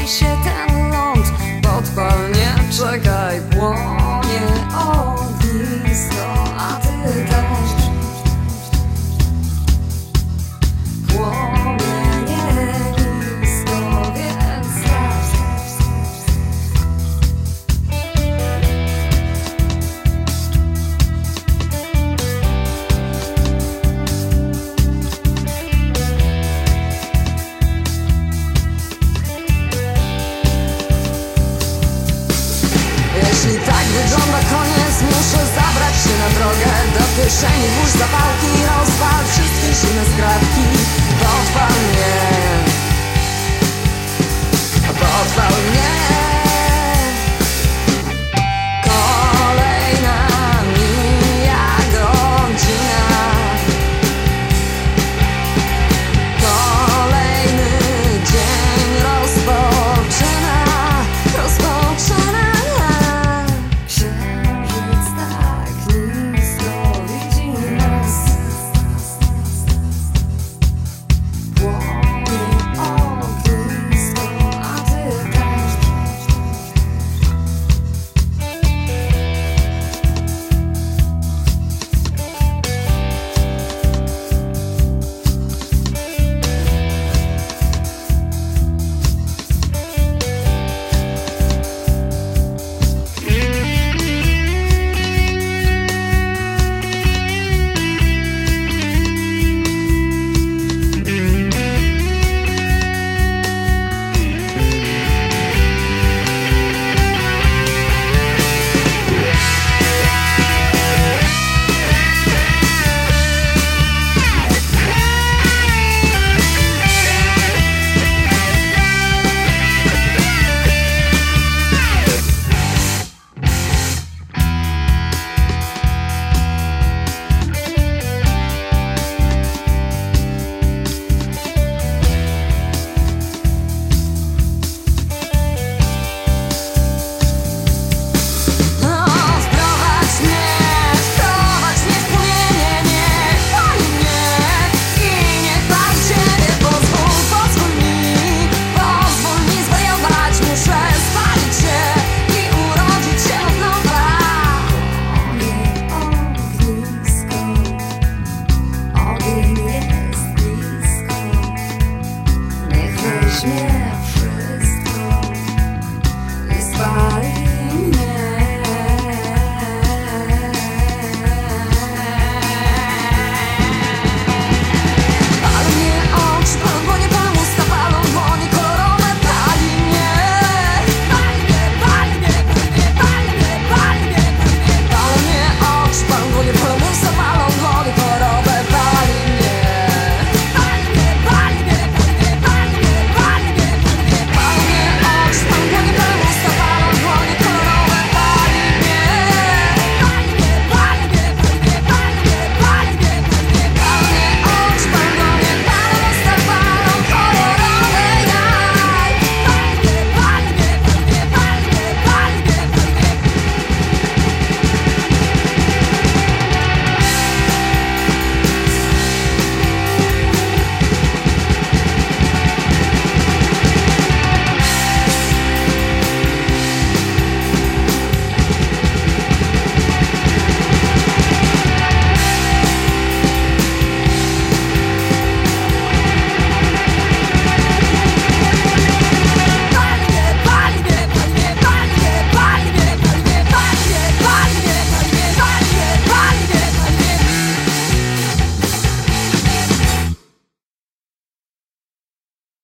pali się ten ląd Podpalnie czekaj, płonie ognisko. I tak wygląda koniec, muszę zabrać się na drogę. Do kieszeni włóż zapałki i rozwal